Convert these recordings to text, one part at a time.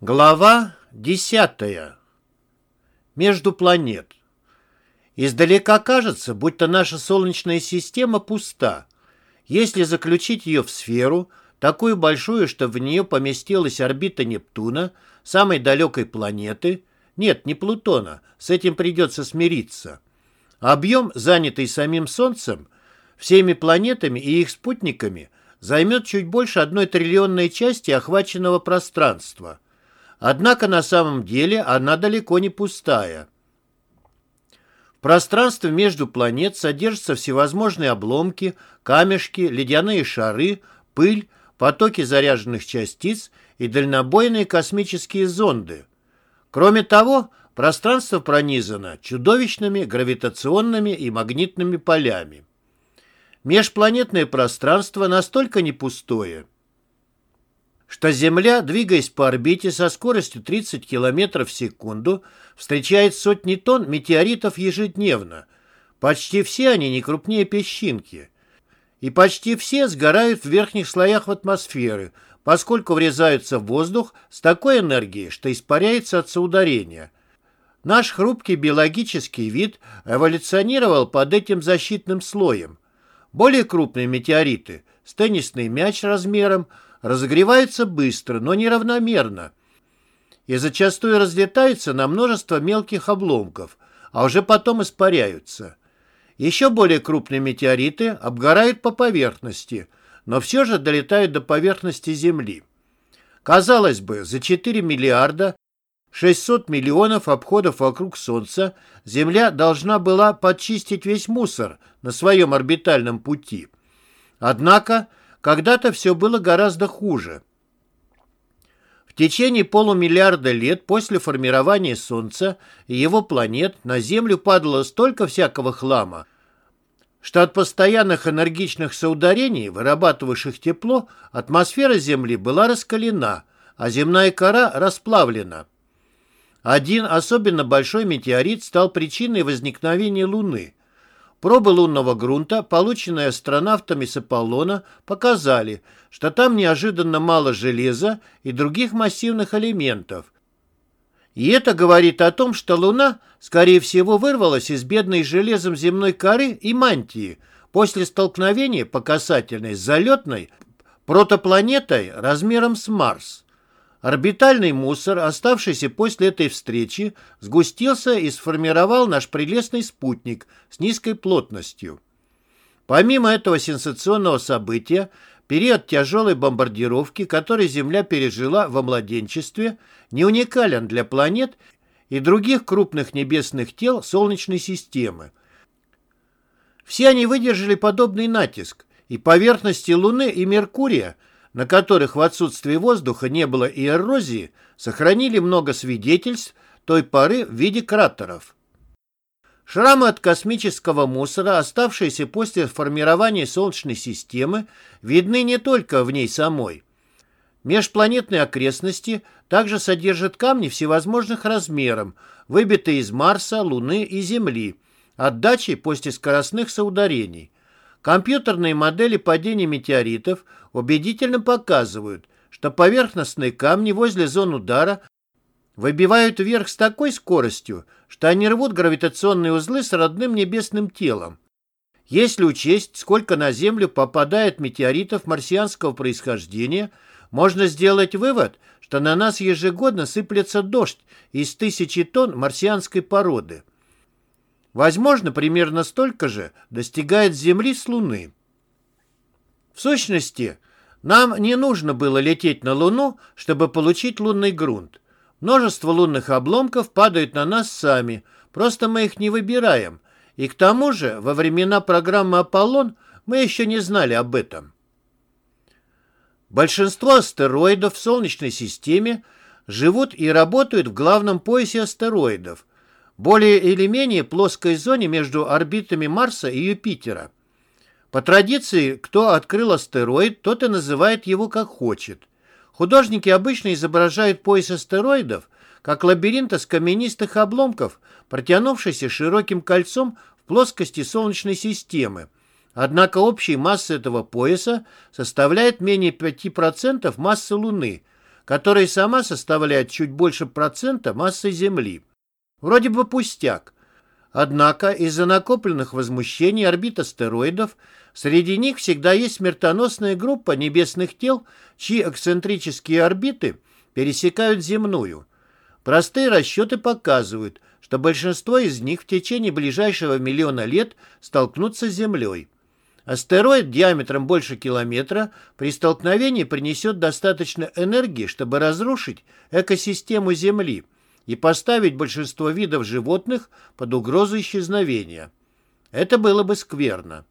Глава десятая. Между планет. Издалека кажется, будто наша Солнечная система пуста. Если заключить ее в сферу, такую большую, что в нее поместилась орбита Нептуна, самой далекой планеты, нет, не Плутона, с этим придется смириться. Объем, занятый самим Солнцем, всеми планетами и их спутниками, займет чуть больше одной триллионной части охваченного пространства – Однако на самом деле она далеко не пустая. В пространстве между планет содержатся всевозможные обломки, камешки, ледяные шары, пыль, потоки заряженных частиц и дальнобойные космические зонды. Кроме того, пространство пронизано чудовищными гравитационными и магнитными полями. Межпланетное пространство настолько не пустое – что Земля, двигаясь по орбите со скоростью 30 км в секунду, встречает сотни тонн метеоритов ежедневно. Почти все они не крупнее песчинки. И почти все сгорают в верхних слоях атмосферы, поскольку врезаются в воздух с такой энергией, что испаряется от соударения. Наш хрупкий биологический вид эволюционировал под этим защитным слоем. Более крупные метеориты, с теннисный мяч размером – разогреваются быстро, но неравномерно и зачастую разлетаются на множество мелких обломков, а уже потом испаряются. Еще более крупные метеориты обгорают по поверхности, но все же долетают до поверхности Земли. Казалось бы, за 4 миллиарда 600 миллионов обходов вокруг Солнца Земля должна была подчистить весь мусор на своем орбитальном пути. Однако когда-то все было гораздо хуже. В течение полумиллиарда лет после формирования Солнца и его планет на Землю падало столько всякого хлама, что от постоянных энергичных соударений, вырабатывавших тепло, атмосфера Земли была раскалена, а земная кора расплавлена. Один особенно большой метеорит стал причиной возникновения Луны – Пробы лунного грунта, полученные астронавтами с Аполлона, показали, что там неожиданно мало железа и других массивных элементов. И это говорит о том, что Луна, скорее всего, вырвалась из бедной железом земной коры и мантии после столкновения по касательной с залетной протопланетой размером с Марс. Орбитальный мусор, оставшийся после этой встречи, сгустился и сформировал наш прелестный спутник с низкой плотностью. Помимо этого сенсационного события, период тяжелой бомбардировки, который Земля пережила во младенчестве, не уникален для планет и других крупных небесных тел Солнечной системы. Все они выдержали подобный натиск, и поверхности Луны и Меркурия – на которых в отсутствии воздуха не было и эрозии, сохранили много свидетельств той поры в виде кратеров. Шрамы от космического мусора, оставшиеся после формирования Солнечной системы, видны не только в ней самой. Межпланетные окрестности также содержат камни всевозможных размеров, выбитые из Марса, Луны и Земли, отдачи после скоростных соударений. Компьютерные модели падения метеоритов убедительно показывают, что поверхностные камни возле зон удара выбивают вверх с такой скоростью, что они рвут гравитационные узлы с родным небесным телом. Если учесть, сколько на Землю попадает метеоритов марсианского происхождения, можно сделать вывод, что на нас ежегодно сыплется дождь из тысячи тонн марсианской породы. Возможно, примерно столько же достигает Земли с Луны. В сущности, нам не нужно было лететь на Луну, чтобы получить лунный грунт. Множество лунных обломков падают на нас сами, просто мы их не выбираем. И к тому же, во времена программы «Аполлон» мы еще не знали об этом. Большинство астероидов в Солнечной системе живут и работают в главном поясе астероидов, более или менее плоской зоне между орбитами Марса и Юпитера. По традиции, кто открыл астероид, тот и называет его как хочет. Художники обычно изображают пояс астероидов как лабиринт из каменистых обломков, протянувшийся широким кольцом в плоскости Солнечной системы. Однако общая масса этого пояса составляет менее 5% массы Луны, которая сама составляет чуть больше процента массы Земли. Вроде бы пустяк. Однако из-за накопленных возмущений орбит астероидов среди них всегда есть смертоносная группа небесных тел, чьи эксцентрические орбиты пересекают земную. Простые расчеты показывают, что большинство из них в течение ближайшего миллиона лет столкнутся с Землей. Астероид диаметром больше километра при столкновении принесет достаточно энергии, чтобы разрушить экосистему Земли и поставить большинство видов животных под угрозу исчезновения. Это было бы скверно.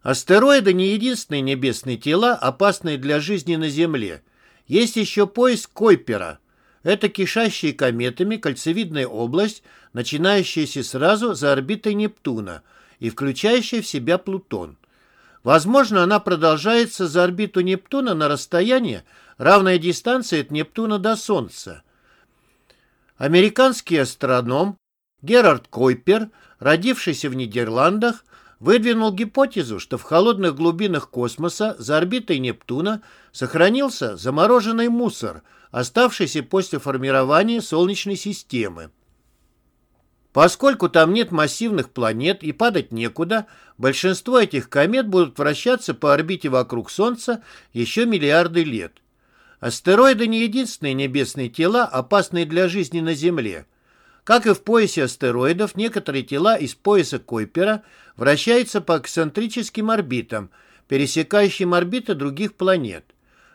Астероиды не единственные небесные тела, опасные для жизни на Земле. Есть еще пояс Койпера. Это кишащая кометами кольцевидная область, начинающаяся сразу за орбитой Нептуна – и включающая в себя Плутон. Возможно, она продолжается за орбиту Нептуна на расстояние, равное дистанции от Нептуна до Солнца. Американский астроном Герард Койпер, родившийся в Нидерландах, выдвинул гипотезу, что в холодных глубинах космоса за орбитой Нептуна сохранился замороженный мусор, оставшийся после формирования Солнечной системы. Поскольку там нет массивных планет и падать некуда, большинство этих комет будут вращаться по орбите вокруг Солнца еще миллиарды лет. Астероиды не единственные небесные тела, опасные для жизни на Земле. Как и в поясе астероидов, некоторые тела из пояса Койпера вращаются по эксцентрическим орбитам, пересекающим орбиты других планет.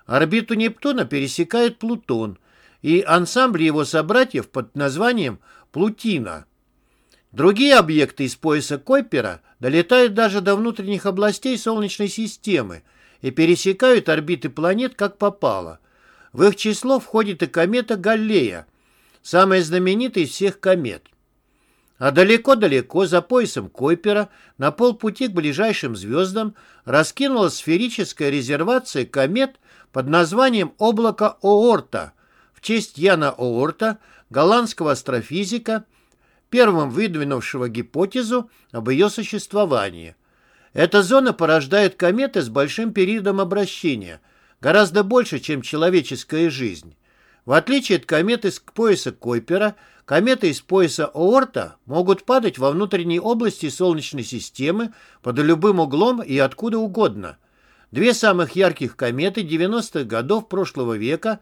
Орбиту Нептуна пересекает Плутон и ансамбль его собратьев под названием Плутина – Другие объекты из пояса Койпера долетают даже до внутренних областей Солнечной системы и пересекают орбиты планет как попало. В их число входит и комета Галлея, самая знаменитая из всех комет. А далеко-далеко, за поясом Койпера, на полпути к ближайшим звездам, раскинулась сферическая резервация комет под названием «Облако Оорта» в честь Яна Оорта, голландского астрофизика, первым выдвинувшего гипотезу об ее существовании. Эта зона порождает кометы с большим периодом обращения, гораздо больше, чем человеческая жизнь. В отличие от комет из пояса Койпера, кометы из пояса Оорта могут падать во внутренней области Солнечной системы под любым углом и откуда угодно. Две самых ярких кометы 90-х годов прошлого века,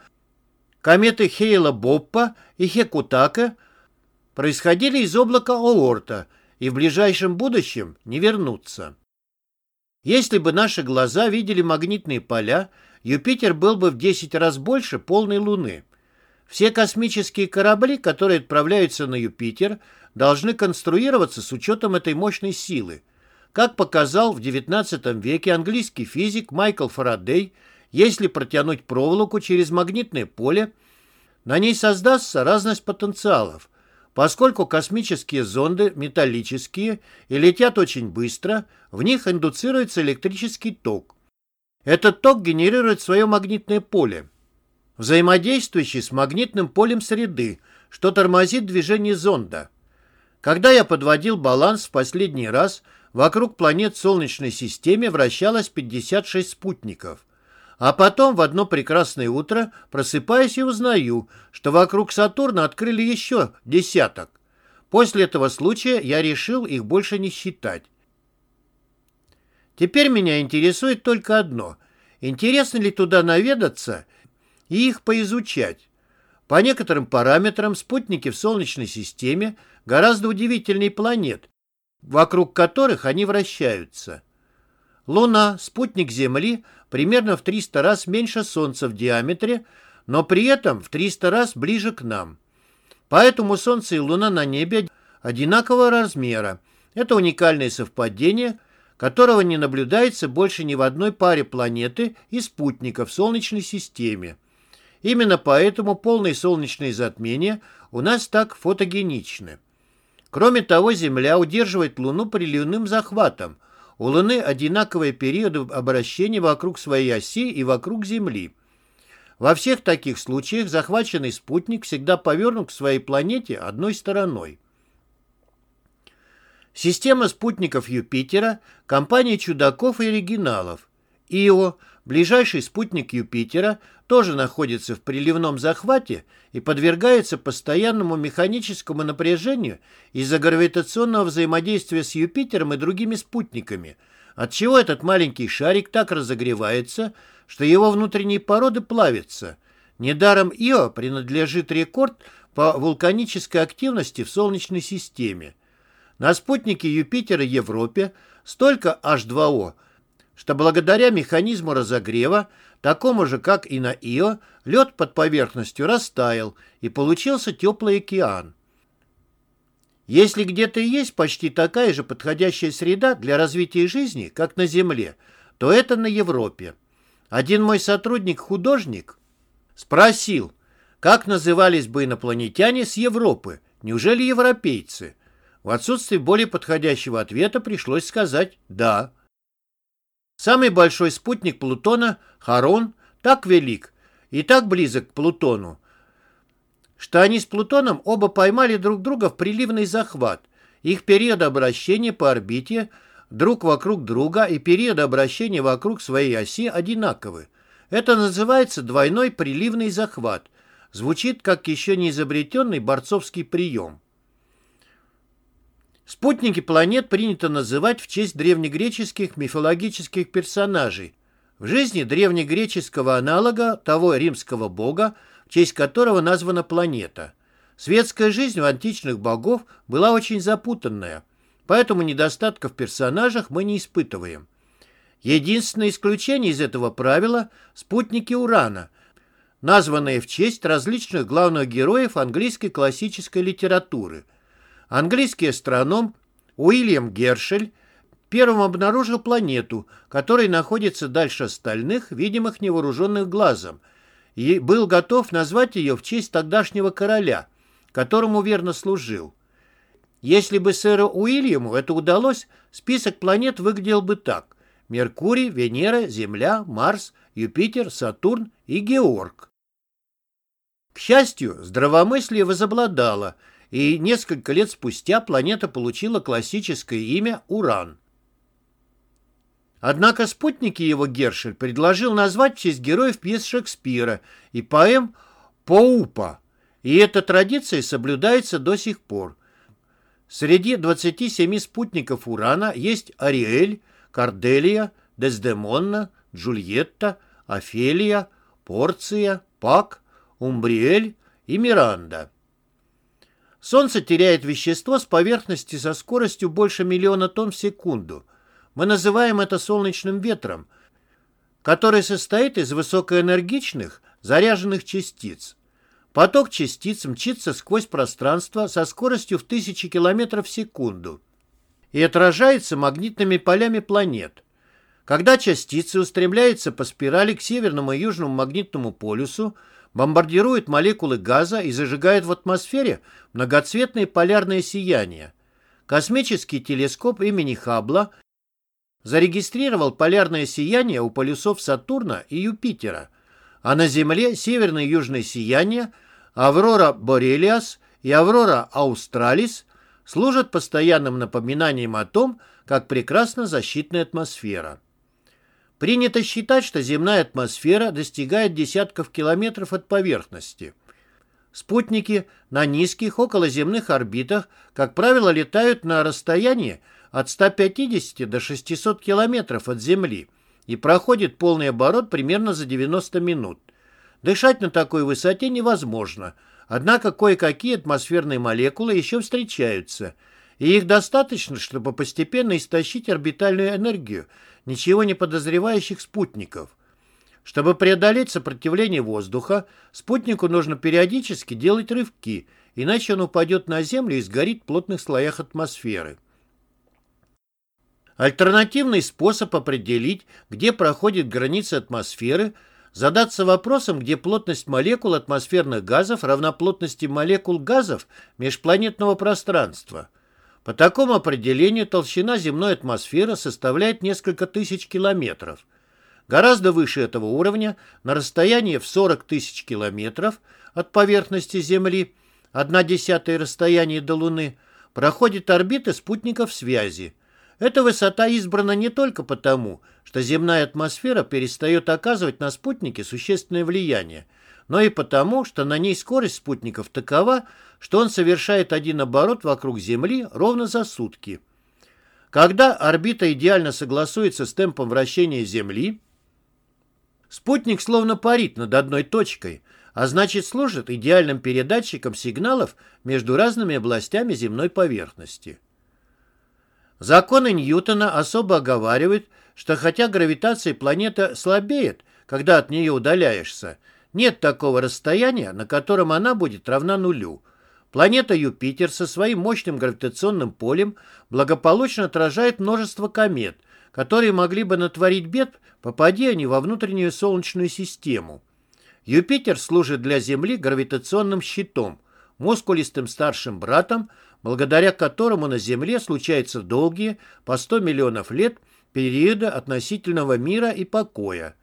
кометы Хейла-Боппа и Хекутака, происходили из облака Оорта и в ближайшем будущем не вернутся. Если бы наши глаза видели магнитные поля, Юпитер был бы в 10 раз больше полной Луны. Все космические корабли, которые отправляются на Юпитер, должны конструироваться с учетом этой мощной силы. Как показал в XIX веке английский физик Майкл Фарадей, если протянуть проволоку через магнитное поле, на ней создастся разность потенциалов – Поскольку космические зонды металлические и летят очень быстро, в них индуцируется электрический ток. Этот ток генерирует свое магнитное поле, взаимодействующее с магнитным полем среды, что тормозит движение зонда. Когда я подводил баланс в последний раз, вокруг планет Солнечной системы вращалось 56 спутников – а потом в одно прекрасное утро просыпаюсь и узнаю, что вокруг Сатурна открыли еще десяток. После этого случая я решил их больше не считать. Теперь меня интересует только одно. Интересно ли туда наведаться и их поизучать? По некоторым параметрам спутники в Солнечной системе гораздо удивительнее планет, вокруг которых они вращаются. Луна, спутник Земли, примерно в 300 раз меньше Солнца в диаметре, но при этом в 300 раз ближе к нам. Поэтому Солнце и Луна на небе одинакового размера. Это уникальное совпадение, которого не наблюдается больше ни в одной паре планеты и спутников в Солнечной системе. Именно поэтому полные солнечные затмения у нас так фотогеничны. Кроме того, Земля удерживает Луну приливным захватом, у Луны одинаковые периоды обращения вокруг своей оси и вокруг Земли. Во всех таких случаях захваченный спутник всегда повернут к своей планете одной стороной. Система спутников Юпитера – компания чудаков и оригиналов. Ио, Ближайший спутник Юпитера тоже находится в приливном захвате и подвергается постоянному механическому напряжению из-за гравитационного взаимодействия с Юпитером и другими спутниками, отчего этот маленький шарик так разогревается, что его внутренние породы плавятся. Недаром Ио принадлежит рекорд по вулканической активности в Солнечной системе. На спутнике Юпитера Европе столько H2O – что благодаря механизму разогрева, такому же, как и на Ио, лед под поверхностью растаял, и получился теплый океан. Если где-то и есть почти такая же подходящая среда для развития жизни, как на Земле, то это на Европе. Один мой сотрудник-художник спросил, как назывались бы инопланетяне с Европы, неужели европейцы? В отсутствии более подходящего ответа пришлось сказать «да». Самый большой спутник Плутона, Харон, так велик и так близок к Плутону, что они с Плутоном оба поймали друг друга в приливный захват. Их период обращения по орбите друг вокруг друга и период обращения вокруг своей оси одинаковы. Это называется двойной приливный захват. Звучит как еще не изобретенный борцовский прием. Спутники планет принято называть в честь древнегреческих мифологических персонажей. В жизни древнегреческого аналога того римского бога, в честь которого названа планета. Светская жизнь у античных богов была очень запутанная, поэтому недостатков в персонажах мы не испытываем. Единственное исключение из этого правила – спутники Урана, названные в честь различных главных героев английской классической литературы – Английский астроном Уильям Гершель первым обнаружил планету, которая находится дальше остальных, видимых невооруженных глазом, и был готов назвать ее в честь тогдашнего короля, которому верно служил. Если бы сэру Уильяму это удалось, список планет выглядел бы так. Меркурий, Венера, Земля, Марс, Юпитер, Сатурн и Георг. К счастью, здравомыслие возобладало – и несколько лет спустя планета получила классическое имя Уран. Однако спутники его Гершель предложил назвать в честь героев пьес Шекспира и поэм Поупа, и эта традиция соблюдается до сих пор. Среди 27 спутников Урана есть Ариэль, Корделия, Дездемонна, Джульетта, Офелия, Порция, Пак, Умбриэль и Миранда. Солнце теряет вещество с поверхности со скоростью больше миллиона тонн в секунду. Мы называем это солнечным ветром, который состоит из высокоэнергичных, заряженных частиц. Поток частиц мчится сквозь пространство со скоростью в тысячи километров в секунду и отражается магнитными полями планет. Когда частицы устремляются по спирали к северному и южному магнитному полюсу, бомбардирует молекулы газа и зажигает в атмосфере многоцветные полярные сияния. Космический телескоп имени Хаббла зарегистрировал полярное сияние у полюсов Сатурна и Юпитера, а на Земле северное и южное сияние, Аврора Борелиас и Аврора Аустралис служат постоянным напоминанием о том, как прекрасна защитная атмосфера. Принято считать, что земная атмосфера достигает десятков километров от поверхности. Спутники на низких околоземных орбитах, как правило, летают на расстоянии от 150 до 600 километров от Земли и проходят полный оборот примерно за 90 минут. Дышать на такой высоте невозможно, однако кое-какие атмосферные молекулы еще встречаются, и их достаточно, чтобы постепенно истощить орбитальную энергию ничего не подозревающих спутников. Чтобы преодолеть сопротивление воздуха, спутнику нужно периодически делать рывки, иначе он упадет на Землю и сгорит в плотных слоях атмосферы. Альтернативный способ определить, где проходит граница атмосферы, задаться вопросом, где плотность молекул атмосферных газов равна плотности молекул газов межпланетного пространства – по такому определению толщина земной атмосферы составляет несколько тысяч километров. Гораздо выше этого уровня, на расстоянии в 40 тысяч километров от поверхности Земли, одна десятая расстояние до Луны, проходит орбиты спутников связи. Эта высота избрана не только потому, что земная атмосфера перестает оказывать на спутники существенное влияние, но и потому, что на ней скорость спутников такова, что он совершает один оборот вокруг Земли ровно за сутки. Когда орбита идеально согласуется с темпом вращения Земли, спутник словно парит над одной точкой, а значит служит идеальным передатчиком сигналов между разными областями земной поверхности. Законы Ньютона особо оговаривают, что хотя гравитация планеты слабеет, когда от нее удаляешься, нет такого расстояния, на котором она будет равна нулю. Планета Юпитер со своим мощным гравитационным полем благополучно отражает множество комет, которые могли бы натворить бед, попади они во внутреннюю Солнечную систему. Юпитер служит для Земли гравитационным щитом, мускулистым старшим братом, благодаря которому на Земле случаются долгие, по 100 миллионов лет, периоды относительного мира и покоя.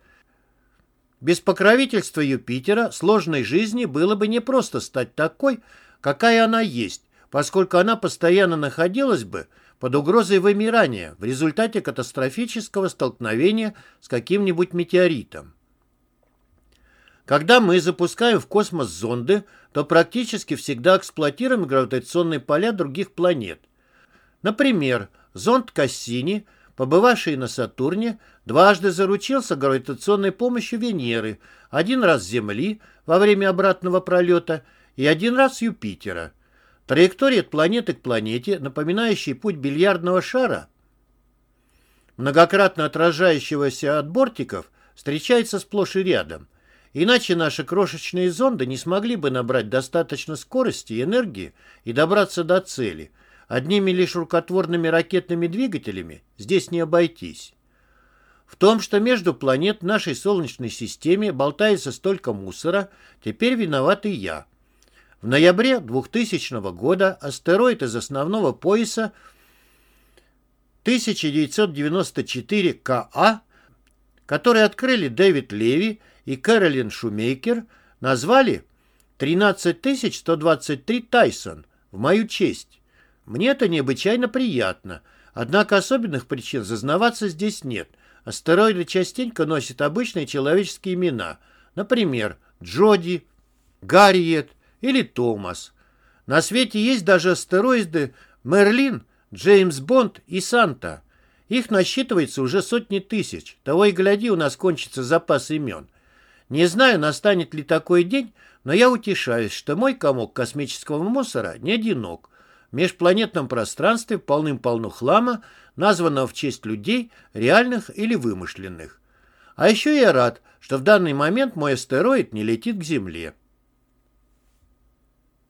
Без покровительства Юпитера сложной жизни было бы непросто стать такой, какая она есть, поскольку она постоянно находилась бы под угрозой вымирания в результате катастрофического столкновения с каким-нибудь метеоритом. Когда мы запускаем в космос зонды, то практически всегда эксплуатируем гравитационные поля других планет. Например, зонд Кассини, побывавший на Сатурне, дважды заручился гравитационной помощью Венеры, один раз Земли во время обратного пролета и один раз Юпитера. Траектория от планеты к планете, напоминающая путь бильярдного шара, многократно отражающегося от бортиков, встречается сплошь и рядом. Иначе наши крошечные зонды не смогли бы набрать достаточно скорости и энергии и добраться до цели. Одними лишь рукотворными ракетными двигателями здесь не обойтись. В том, что между планет нашей Солнечной системе болтается столько мусора, теперь виноват и я. В ноябре 2000 года астероид из основного пояса 1994 КА, который открыли Дэвид Леви и Кэролин Шумейкер назвали 13123 Тайсон в мою честь. Мне это необычайно приятно, однако особенных причин зазнаваться здесь нет. Астероиды частенько носят обычные человеческие имена, например, Джоди, Гарриет или Томас. На свете есть даже астероиды Мерлин, Джеймс Бонд и Санта. Их насчитывается уже сотни тысяч. Того и гляди, у нас кончится запас имен. Не знаю, настанет ли такой день, но я утешаюсь, что мой комок космического мусора не одинок. Межпланетном пространстве полным-полно хлама, названного в честь людей, реальных или вымышленных. А еще я рад, что в данный момент мой астероид не летит к Земле.